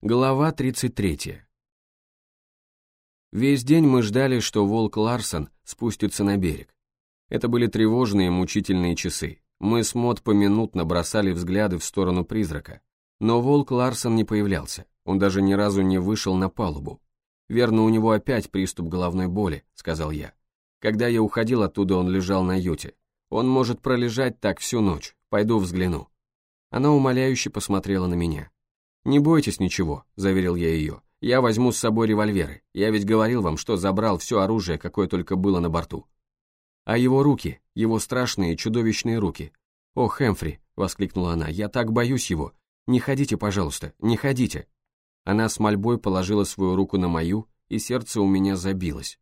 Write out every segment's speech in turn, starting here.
Глава 33. Весь день мы ждали, что волк Ларсон спустится на берег. Это были тревожные, мучительные часы. Мы с Мод поминутно бросали взгляды в сторону призрака. Но волк Ларсон не появлялся, он даже ни разу не вышел на палубу. «Верно, у него опять приступ головной боли», — сказал я. Когда я уходил оттуда, он лежал на юте. Он может пролежать так всю ночь, пойду взгляну. Она умоляюще посмотрела на меня. «Не бойтесь ничего», — заверил я ее. «Я возьму с собой револьверы. Я ведь говорил вам, что забрал все оружие, какое только было на борту». «А его руки, его страшные чудовищные руки». «О, Хэмфри», — воскликнула она, — «я так боюсь его. Не ходите, пожалуйста, не ходите». Она с мольбой положила свою руку на мою, и сердце у меня забилось.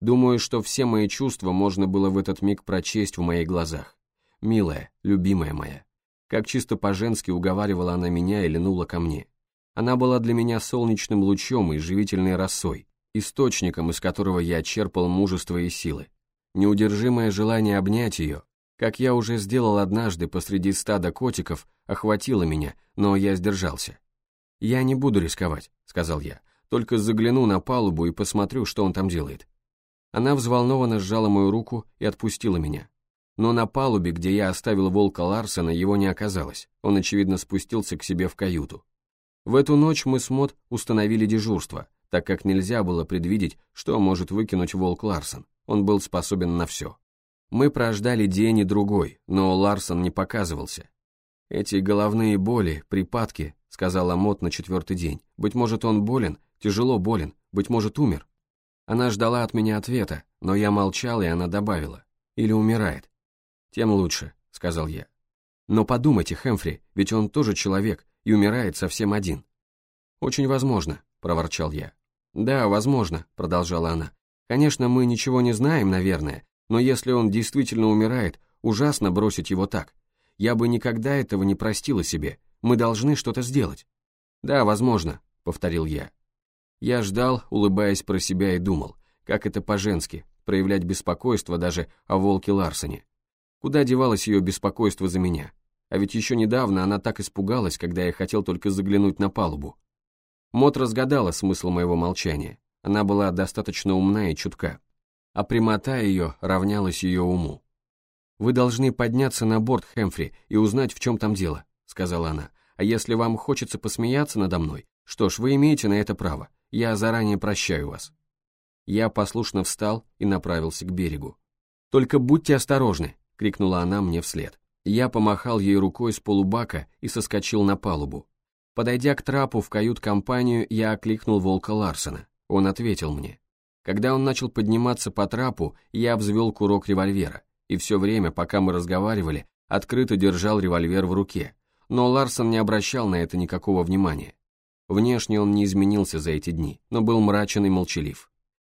Думаю, что все мои чувства можно было в этот миг прочесть в моих глазах. Милая, любимая моя. Как чисто по-женски уговаривала она меня и линула ко мне. Она была для меня солнечным лучом и живительной росой, источником, из которого я черпал мужество и силы. Неудержимое желание обнять ее, как я уже сделал однажды посреди стада котиков, охватило меня, но я сдержался. «Я не буду рисковать», — сказал я, «только загляну на палубу и посмотрю, что он там делает». Она взволнованно сжала мою руку и отпустила меня но на палубе, где я оставил волка Ларсена, его не оказалось, он, очевидно, спустился к себе в каюту. В эту ночь мы с Мот установили дежурство, так как нельзя было предвидеть, что может выкинуть волк Ларсон, он был способен на все. Мы прождали день и другой, но Ларсон не показывался. «Эти головные боли, припадки», — сказала Мот на четвертый день. «Быть может, он болен, тяжело болен, быть может, умер». Она ждала от меня ответа, но я молчал, и она добавила. «Или умирает». «Тем лучше», — сказал я. «Но подумайте, Хэмфри, ведь он тоже человек и умирает совсем один». «Очень возможно», — проворчал я. «Да, возможно», — продолжала она. «Конечно, мы ничего не знаем, наверное, но если он действительно умирает, ужасно бросить его так. Я бы никогда этого не простила себе. Мы должны что-то сделать». «Да, возможно», — повторил я. Я ждал, улыбаясь про себя и думал, как это по-женски, проявлять беспокойство даже о волке Ларсоне. Куда девалось ее беспокойство за меня? А ведь еще недавно она так испугалась, когда я хотел только заглянуть на палубу. Мот разгадала смысл моего молчания. Она была достаточно умна и чутка. А прямота ее равнялась ее уму. «Вы должны подняться на борт, Хэмфри, и узнать, в чем там дело», — сказала она. «А если вам хочется посмеяться надо мной, что ж, вы имеете на это право. Я заранее прощаю вас». Я послушно встал и направился к берегу. «Только будьте осторожны», — крикнула она мне вслед. Я помахал ей рукой с полубака и соскочил на палубу. Подойдя к трапу в кают-компанию, я окликнул волка Ларсона. Он ответил мне. Когда он начал подниматься по трапу, я взвел курок револьвера, и все время, пока мы разговаривали, открыто держал револьвер в руке. Но Ларсон не обращал на это никакого внимания. Внешне он не изменился за эти дни, но был мрачен и молчалив.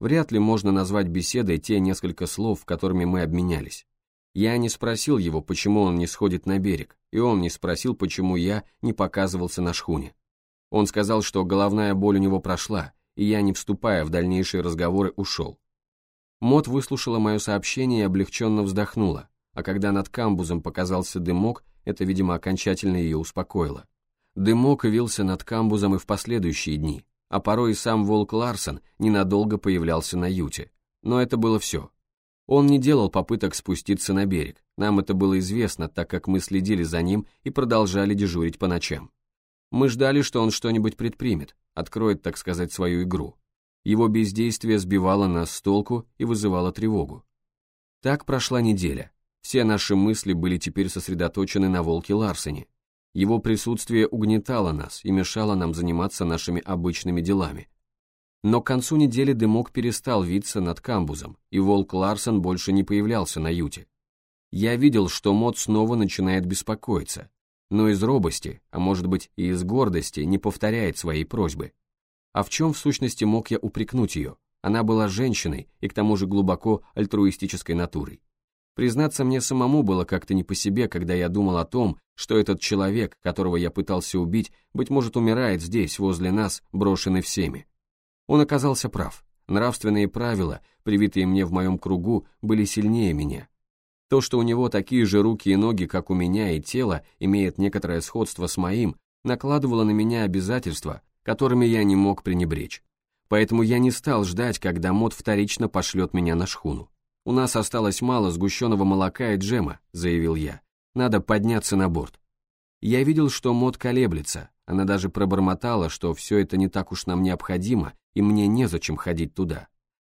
Вряд ли можно назвать беседой те несколько слов, которыми мы обменялись. Я не спросил его, почему он не сходит на берег, и он не спросил, почему я не показывался на шхуне. Он сказал, что головная боль у него прошла, и я, не вступая в дальнейшие разговоры, ушел. Мот выслушала мое сообщение и облегченно вздохнула, а когда над камбузом показался дымок, это, видимо, окончательно ее успокоило. Дымок вился над камбузом и в последующие дни, а порой и сам Волк Ларсон ненадолго появлялся на юте. Но это было все. Он не делал попыток спуститься на берег, нам это было известно, так как мы следили за ним и продолжали дежурить по ночам. Мы ждали, что он что-нибудь предпримет, откроет, так сказать, свою игру. Его бездействие сбивало нас с толку и вызывало тревогу. Так прошла неделя. Все наши мысли были теперь сосредоточены на волке Ларсене. Его присутствие угнетало нас и мешало нам заниматься нашими обычными делами. Но к концу недели дымок перестал виться над камбузом, и волк Ларсон больше не появлялся на юте. Я видел, что Мот снова начинает беспокоиться, но из робости, а может быть и из гордости, не повторяет своей просьбы. А в чем в сущности мог я упрекнуть ее? Она была женщиной и к тому же глубоко альтруистической натурой. Признаться мне самому было как-то не по себе, когда я думал о том, что этот человек, которого я пытался убить, быть может умирает здесь, возле нас, брошенный всеми. Он оказался прав. Нравственные правила, привитые мне в моем кругу, были сильнее меня. То, что у него такие же руки и ноги, как у меня, и тело, имеет некоторое сходство с моим, накладывало на меня обязательства, которыми я не мог пренебречь. Поэтому я не стал ждать, когда Мод вторично пошлет меня на шхуну. «У нас осталось мало сгущенного молока и джема», — заявил я. «Надо подняться на борт». Я видел, что Мод колеблется, она даже пробормотала, что все это не так уж нам необходимо, и мне незачем ходить туда.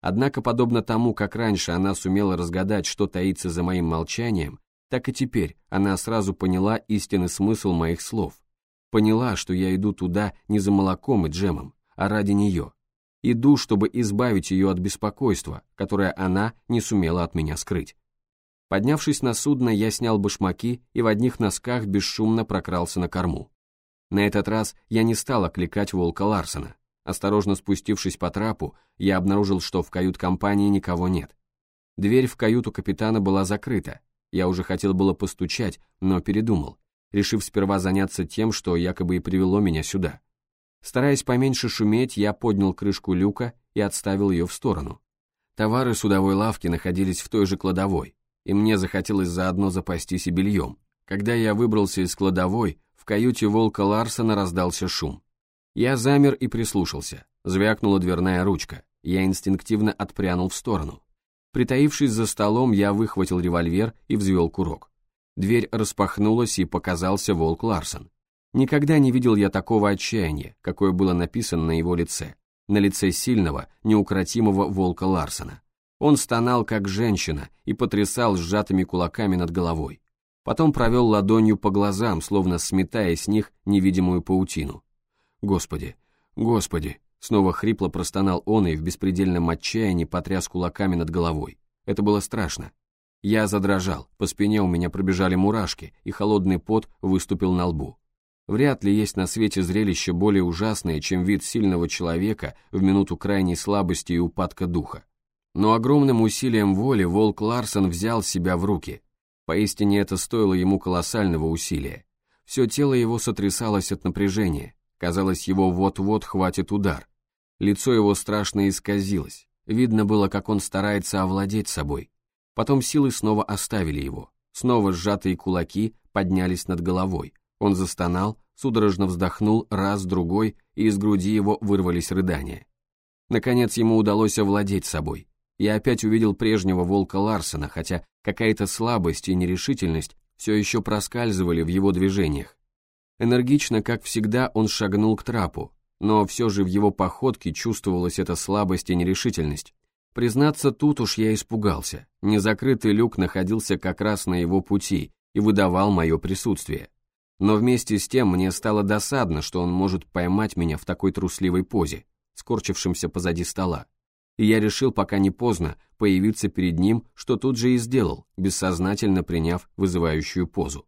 Однако, подобно тому, как раньше она сумела разгадать, что таится за моим молчанием, так и теперь она сразу поняла истинный смысл моих слов. Поняла, что я иду туда не за молоком и джемом, а ради нее. Иду, чтобы избавить ее от беспокойства, которое она не сумела от меня скрыть. Поднявшись на судно, я снял башмаки и в одних носках бесшумно прокрался на корму. На этот раз я не стал окликать волка Ларсона. Осторожно спустившись по трапу, я обнаружил, что в кают-компании никого нет. Дверь в каюту капитана была закрыта. Я уже хотел было постучать, но передумал, решив сперва заняться тем, что якобы и привело меня сюда. Стараясь поменьше шуметь, я поднял крышку люка и отставил ее в сторону. Товары судовой лавки находились в той же кладовой, и мне захотелось заодно запастись и бельем. Когда я выбрался из кладовой, в каюте волка Ларсона раздался шум. Я замер и прислушался. Звякнула дверная ручка. Я инстинктивно отпрянул в сторону. Притаившись за столом, я выхватил револьвер и взвел курок. Дверь распахнулась, и показался волк Ларсон. Никогда не видел я такого отчаяния, какое было написано на его лице, на лице сильного, неукротимого волка Ларсона. Он стонал, как женщина, и потрясал сжатыми кулаками над головой потом провел ладонью по глазам, словно сметая с них невидимую паутину. «Господи, Господи!» Снова хрипло простонал он и в беспредельном отчаянии потряс кулаками над головой. Это было страшно. Я задрожал, по спине у меня пробежали мурашки, и холодный пот выступил на лбу. Вряд ли есть на свете зрелище более ужасное, чем вид сильного человека в минуту крайней слабости и упадка духа. Но огромным усилием воли волк Ларсон взял себя в руки, Поистине это стоило ему колоссального усилия. Все тело его сотрясалось от напряжения, казалось, его вот-вот хватит удар. Лицо его страшно исказилось, видно было, как он старается овладеть собой. Потом силы снова оставили его, снова сжатые кулаки поднялись над головой. Он застонал, судорожно вздохнул раз, другой, и из груди его вырвались рыдания. Наконец ему удалось овладеть собой. Я опять увидел прежнего волка Ларсона, хотя какая-то слабость и нерешительность все еще проскальзывали в его движениях. Энергично, как всегда, он шагнул к трапу, но все же в его походке чувствовалась эта слабость и нерешительность. Признаться, тут уж я испугался. Незакрытый люк находился как раз на его пути и выдавал мое присутствие. Но вместе с тем мне стало досадно, что он может поймать меня в такой трусливой позе, скорчившемся позади стола и я решил, пока не поздно, появиться перед ним, что тут же и сделал, бессознательно приняв вызывающую позу.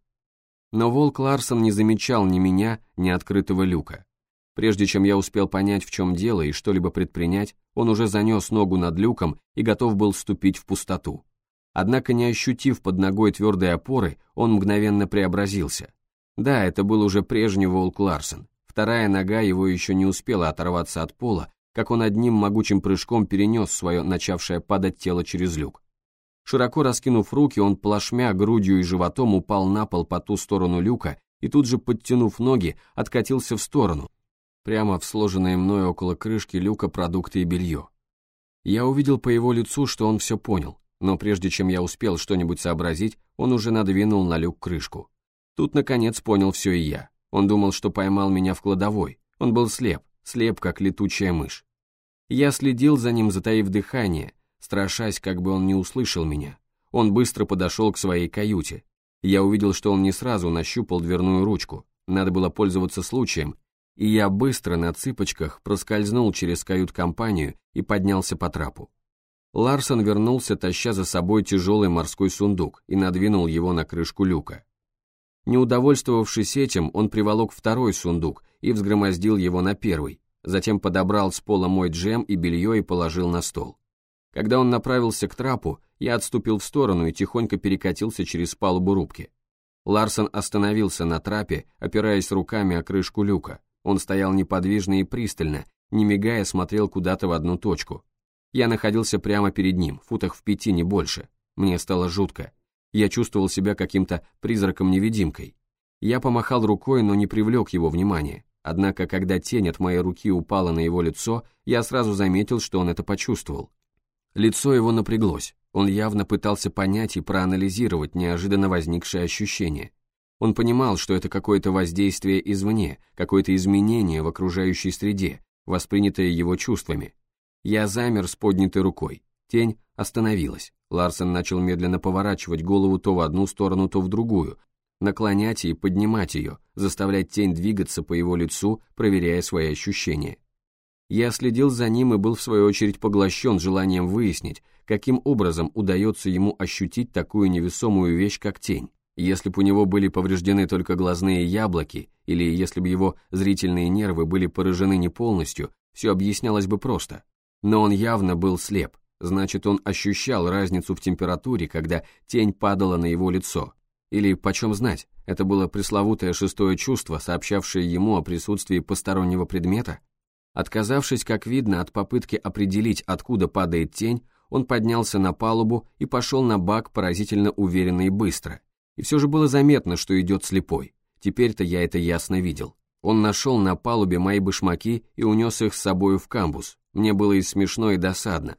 Но волк Ларсон не замечал ни меня, ни открытого люка. Прежде чем я успел понять, в чем дело и что-либо предпринять, он уже занес ногу над люком и готов был вступить в пустоту. Однако, не ощутив под ногой твердой опоры, он мгновенно преобразился. Да, это был уже прежний волк Ларсон. Вторая нога его еще не успела оторваться от пола, как он одним могучим прыжком перенес свое начавшее падать тело через люк. Широко раскинув руки, он плашмя грудью и животом упал на пол по ту сторону люка и тут же, подтянув ноги, откатился в сторону, прямо в сложенные мной около крышки люка продукты и белье. Я увидел по его лицу, что он все понял, но прежде чем я успел что-нибудь сообразить, он уже надвинул на люк крышку. Тут, наконец, понял все и я. Он думал, что поймал меня в кладовой. Он был слеп, слеп, как летучая мышь. Я следил за ним, затаив дыхание, страшась, как бы он не услышал меня. Он быстро подошел к своей каюте. Я увидел, что он не сразу нащупал дверную ручку, надо было пользоваться случаем, и я быстро на цыпочках проскользнул через кают-компанию и поднялся по трапу. Ларсон вернулся, таща за собой тяжелый морской сундук и надвинул его на крышку люка. Не удовольствовавшись этим, он приволок второй сундук и взгромоздил его на первый, затем подобрал с пола мой джем и белье и положил на стол. Когда он направился к трапу, я отступил в сторону и тихонько перекатился через палубу рубки. Ларсон остановился на трапе, опираясь руками о крышку люка. Он стоял неподвижно и пристально, не мигая смотрел куда-то в одну точку. Я находился прямо перед ним, футах в пяти, не больше. Мне стало жутко. Я чувствовал себя каким-то призраком-невидимкой. Я помахал рукой, но не привлек его внимания. однако когда тень от моей руки упала на его лицо, я сразу заметил, что он это почувствовал. Лицо его напряглось, он явно пытался понять и проанализировать неожиданно возникшее ощущение. Он понимал, что это какое-то воздействие извне, какое-то изменение в окружающей среде, воспринятое его чувствами. Я замер с поднятой рукой. Тень остановилась. Ларсен начал медленно поворачивать голову то в одну сторону, то в другую, наклонять и поднимать ее, заставлять тень двигаться по его лицу, проверяя свои ощущения. Я следил за ним и был в свою очередь поглощен желанием выяснить, каким образом удается ему ощутить такую невесомую вещь, как тень. Если бы у него были повреждены только глазные яблоки, или если бы его зрительные нервы были поражены не полностью, все объяснялось бы просто. Но он явно был слеп, значит он ощущал разницу в температуре, когда тень падала на его лицо. Или, почем знать, это было пресловутое шестое чувство, сообщавшее ему о присутствии постороннего предмета? Отказавшись, как видно, от попытки определить, откуда падает тень, он поднялся на палубу и пошел на бак поразительно уверенно и быстро. И все же было заметно, что идет слепой. Теперь-то я это ясно видел. Он нашел на палубе мои башмаки и унес их с собою в камбус. Мне было и смешно, и досадно.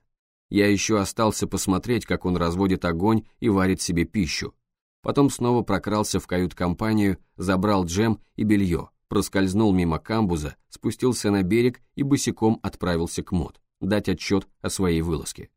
Я еще остался посмотреть, как он разводит огонь и варит себе пищу. Потом снова прокрался в кают-компанию, забрал джем и белье, проскользнул мимо камбуза, спустился на берег и босиком отправился к мод, дать отчет о своей вылазке.